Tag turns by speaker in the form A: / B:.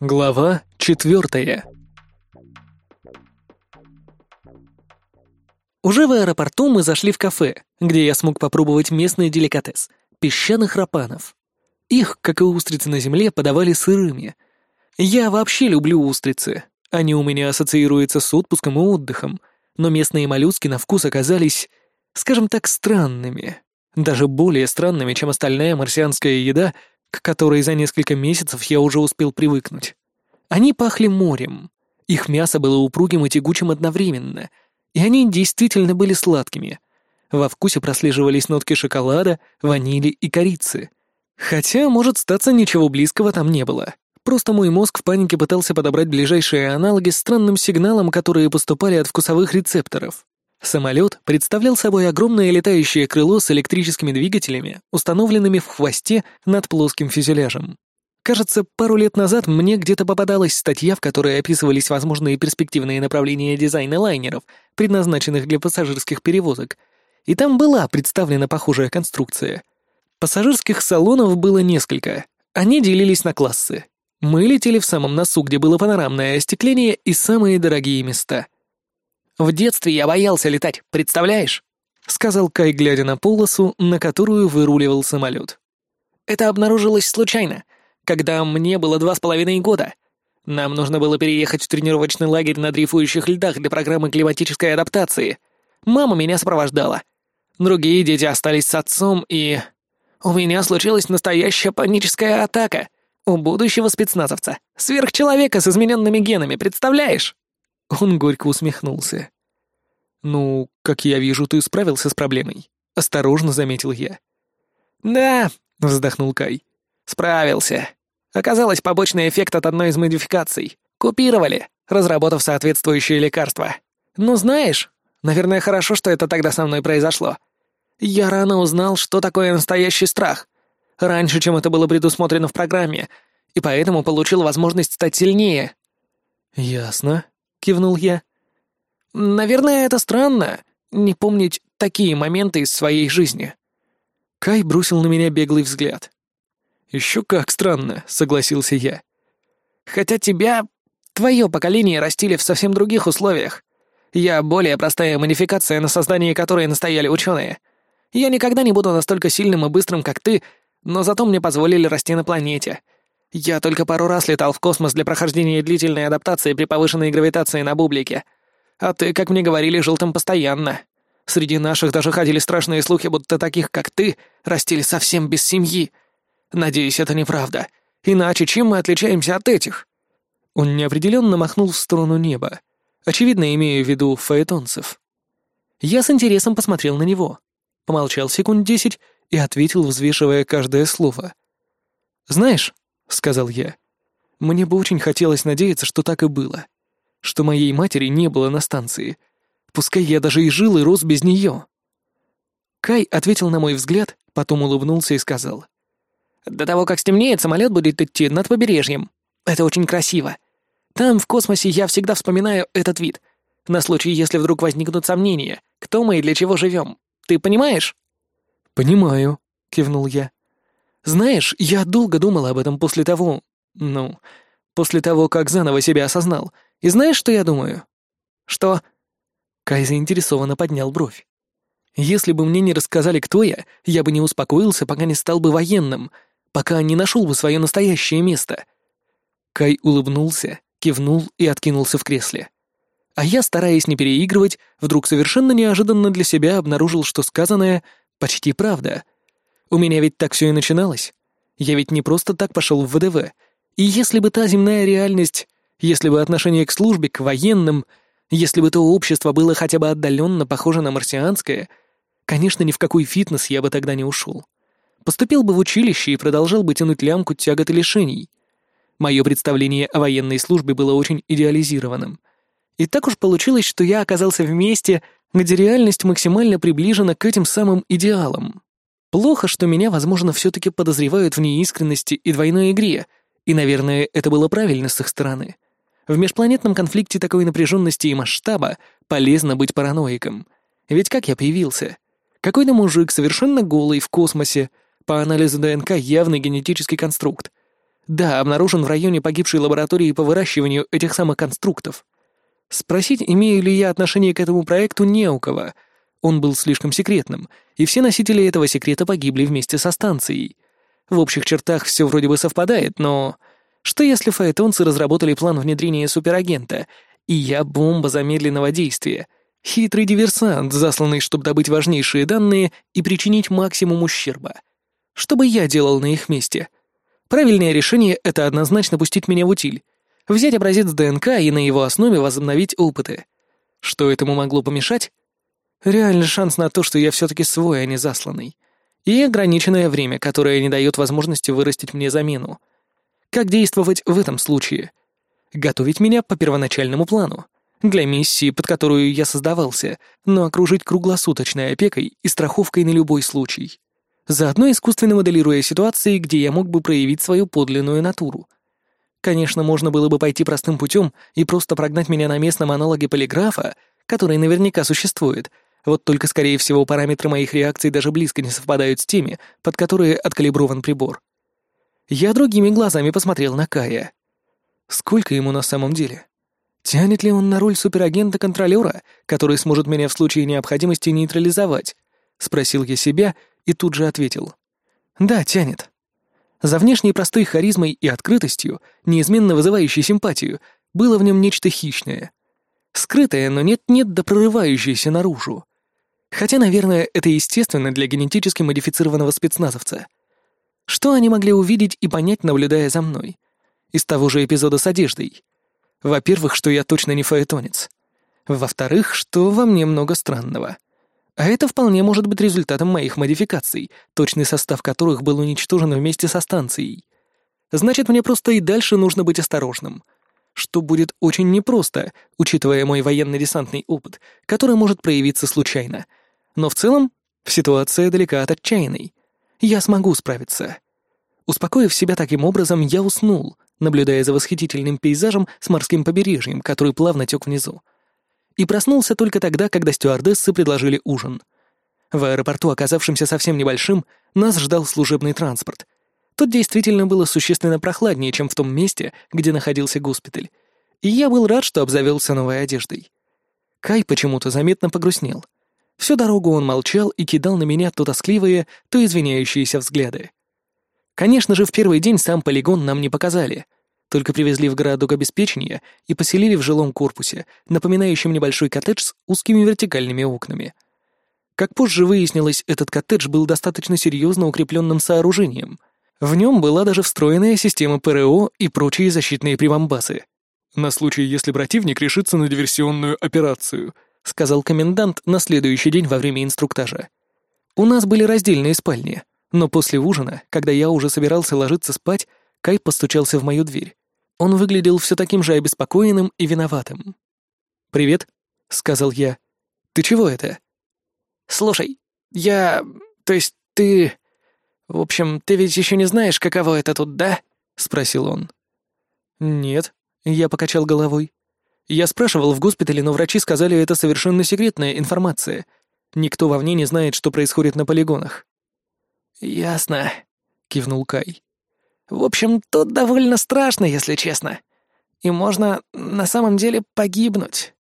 A: Глава четвертая. Уже в аэропорту мы зашли в кафе, где я смог попробовать местный деликатес — песчаных рапанов. Их, как и устрицы на земле, подавали сырыми. Я вообще люблю устрицы. Они у меня ассоциируются с отпуском и отдыхом, но местные моллюски на вкус оказались, скажем так, странными. Даже более странными, чем остальная марсианская еда, к которой за несколько месяцев я уже успел привыкнуть. Они пахли морем. Их мясо было упругим и тягучим одновременно, и они действительно были сладкими. Во вкусе прослеживались нотки шоколада, ванили и корицы. Хотя, может, статься ничего близкого там не было. Просто мой мозг в панике пытался подобрать ближайшие аналоги странным сигналам, которые поступали от вкусовых рецепторов. Самолет представлял собой огромное летающее крыло с электрическими двигателями, установленными в хвосте над плоским фюзеляжем. Кажется, пару лет назад мне где-то попадалась статья, в которой описывались возможные перспективные направления дизайна лайнеров, предназначенных для пассажирских перевозок, и там была представлена похожая конструкция. Пассажирских салонов было несколько. Они делились на классы. Мы летели в самом носу, где было панорамное остекление и самые дорогие места. В детстве я боялся летать, представляешь?» — сказал Кай, глядя на полосу, на которую выруливал самолет. «Это обнаружилось случайно, когда мне было два с половиной года. Нам нужно было переехать в тренировочный лагерь на дрейфующих льдах для программы климатической адаптации. Мама меня сопровождала. Другие дети остались с отцом, и... У меня случилась настоящая паническая атака. У будущего спецназовца. Сверхчеловека с измененными генами, представляешь?» Он горько усмехнулся. «Ну, как я вижу, ты справился с проблемой», — осторожно заметил я. «Да», — вздохнул Кай. «Справился. Оказалось, побочный эффект от одной из модификаций. Купировали, разработав соответствующее лекарство. Ну, знаешь, наверное, хорошо, что это тогда со мной произошло. Я рано узнал, что такое настоящий страх. Раньше, чем это было предусмотрено в программе, и поэтому получил возможность стать сильнее». «Ясно», — кивнул я. «Наверное, это странно, не помнить такие моменты из своей жизни». Кай бросил на меня беглый взгляд. «Еще как странно», — согласился я. «Хотя тебя, твое поколение растили в совсем других условиях. Я более простая модификация, на создании которой настояли ученые. Я никогда не буду настолько сильным и быстрым, как ты, но зато мне позволили расти на планете. Я только пару раз летал в космос для прохождения длительной адаптации при повышенной гравитации на бублике. А ты, как мне говорили, жил там постоянно. Среди наших даже ходили страшные слухи, будто таких, как ты, растили совсем без семьи. Надеюсь, это неправда. Иначе чем мы отличаемся от этих?» Он неопределенно махнул в сторону неба, очевидно, имея в виду фаэтонцев. Я с интересом посмотрел на него, помолчал секунд десять и ответил, взвешивая каждое слово. «Знаешь», — сказал я, — «мне бы очень хотелось надеяться, что так и было что моей матери не было на станции. Пускай я даже и жил и рос без нее. Кай ответил на мой взгляд, потом улыбнулся и сказал. «До того, как стемнеет, самолет будет идти над побережьем. Это очень красиво. Там, в космосе, я всегда вспоминаю этот вид. На случай, если вдруг возникнут сомнения, кто мы и для чего живем. Ты понимаешь?» «Понимаю», — кивнул я. «Знаешь, я долго думал об этом после того... Ну, после того, как заново себя осознал, и знаешь, что я думаю?» «Что?» Кай заинтересованно поднял бровь. «Если бы мне не рассказали, кто я, я бы не успокоился, пока не стал бы военным, пока не нашел бы свое настоящее место». Кай улыбнулся, кивнул и откинулся в кресле. А я, стараясь не переигрывать, вдруг совершенно неожиданно для себя обнаружил, что сказанное почти правда. У меня ведь так все и начиналось. Я ведь не просто так пошел в ВДВ. И если бы та земная реальность если бы отношение к службе, к военным, если бы то общество было хотя бы отдаленно похоже на марсианское, конечно, ни в какой фитнес я бы тогда не ушел. Поступил бы в училище и продолжал бы тянуть лямку тягот и лишений. Мое представление о военной службе было очень идеализированным. И так уж получилось, что я оказался в месте, где реальность максимально приближена к этим самым идеалам. Плохо, что меня, возможно, все-таки подозревают в неискренности и двойной игре, и, наверное, это было правильно с их стороны. В межпланетном конфликте такой напряженности и масштаба полезно быть параноиком. Ведь как я появился? Какой-то мужик, совершенно голый, в космосе, По анализу ДНК явный генетический конструкт. Да, обнаружен в районе погибшей лаборатории по выращиванию этих самых конструктов. Спросить, имею ли я отношение к этому проекту, не у кого. Он был слишком секретным, и все носители этого секрета погибли вместе со станцией. В общих чертах все вроде бы совпадает, но... Что если фаэтонцы разработали план внедрения суперагента, и я бомба замедленного действия? Хитрый диверсант, засланный, чтобы добыть важнейшие данные и причинить максимум ущерба. Что бы я делал на их месте? Правильное решение — это однозначно пустить меня в утиль. Взять образец ДНК и на его основе возобновить опыты. Что этому могло помешать? Реальный шанс на то, что я все-таки свой, а не засланный. И ограниченное время, которое не дает возможности вырастить мне замену. Как действовать в этом случае? Готовить меня по первоначальному плану. Для миссии, под которую я создавался, но окружить круглосуточной опекой и страховкой на любой случай. Заодно искусственно моделируя ситуации, где я мог бы проявить свою подлинную натуру. Конечно, можно было бы пойти простым путем и просто прогнать меня на местном аналоге полиграфа, который наверняка существует, вот только, скорее всего, параметры моих реакций даже близко не совпадают с теми, под которые откалиброван прибор. Я другими глазами посмотрел на Кая. Сколько ему на самом деле? Тянет ли он на роль суперагента-контролера, который сможет меня в случае необходимости нейтрализовать? Спросил я себя и тут же ответил. Да, тянет. За внешней простой харизмой и открытостью, неизменно вызывающей симпатию, было в нем нечто хищное. Скрытое, но нет-нет да прорывающееся наружу. Хотя, наверное, это естественно для генетически модифицированного спецназовца. Что они могли увидеть и понять, наблюдая за мной? Из того же эпизода с одеждой. Во-первых, что я точно не фаэтонец. Во-вторых, что во мне много странного. А это вполне может быть результатом моих модификаций, точный состав которых был уничтожен вместе со станцией. Значит, мне просто и дальше нужно быть осторожным. Что будет очень непросто, учитывая мой военно-десантный опыт, который может проявиться случайно. Но в целом ситуация далека от отчаянной. Я смогу справиться. Успокоив себя таким образом, я уснул, наблюдая за восхитительным пейзажем с морским побережьем, который плавно тек внизу и проснулся только тогда, когда стюардессы предложили ужин. В аэропорту, оказавшемся совсем небольшим, нас ждал служебный транспорт. Тут действительно было существенно прохладнее, чем в том месте, где находился госпиталь. И я был рад, что обзавелся новой одеждой. Кай почему-то заметно погрустнел. Всю дорогу он молчал и кидал на меня то тоскливые, то извиняющиеся взгляды. Конечно же, в первый день сам полигон нам не показали — только привезли в городок обеспечения и поселили в жилом корпусе, напоминающем небольшой коттедж с узкими вертикальными окнами. Как позже выяснилось, этот коттедж был достаточно серьезно укрепленным сооружением. В нем была даже встроенная система ПРО и прочие защитные прибамбасы. «На случай, если противник решится на диверсионную операцию», сказал комендант на следующий день во время инструктажа. «У нас были раздельные спальни, но после ужина, когда я уже собирался ложиться спать, Кай постучался в мою дверь. Он выглядел все таким же обеспокоенным и виноватым. «Привет», — сказал я. «Ты чего это?» «Слушай, я... То есть ты... В общем, ты ведь еще не знаешь, каково это тут, да?» — спросил он. «Нет», — я покачал головой. «Я спрашивал в госпитале, но врачи сказали, это совершенно секретная информация. Никто вовне не знает, что происходит на полигонах». «Ясно», — кивнул Кай. В общем, тут довольно страшно, если честно. И можно на самом деле погибнуть.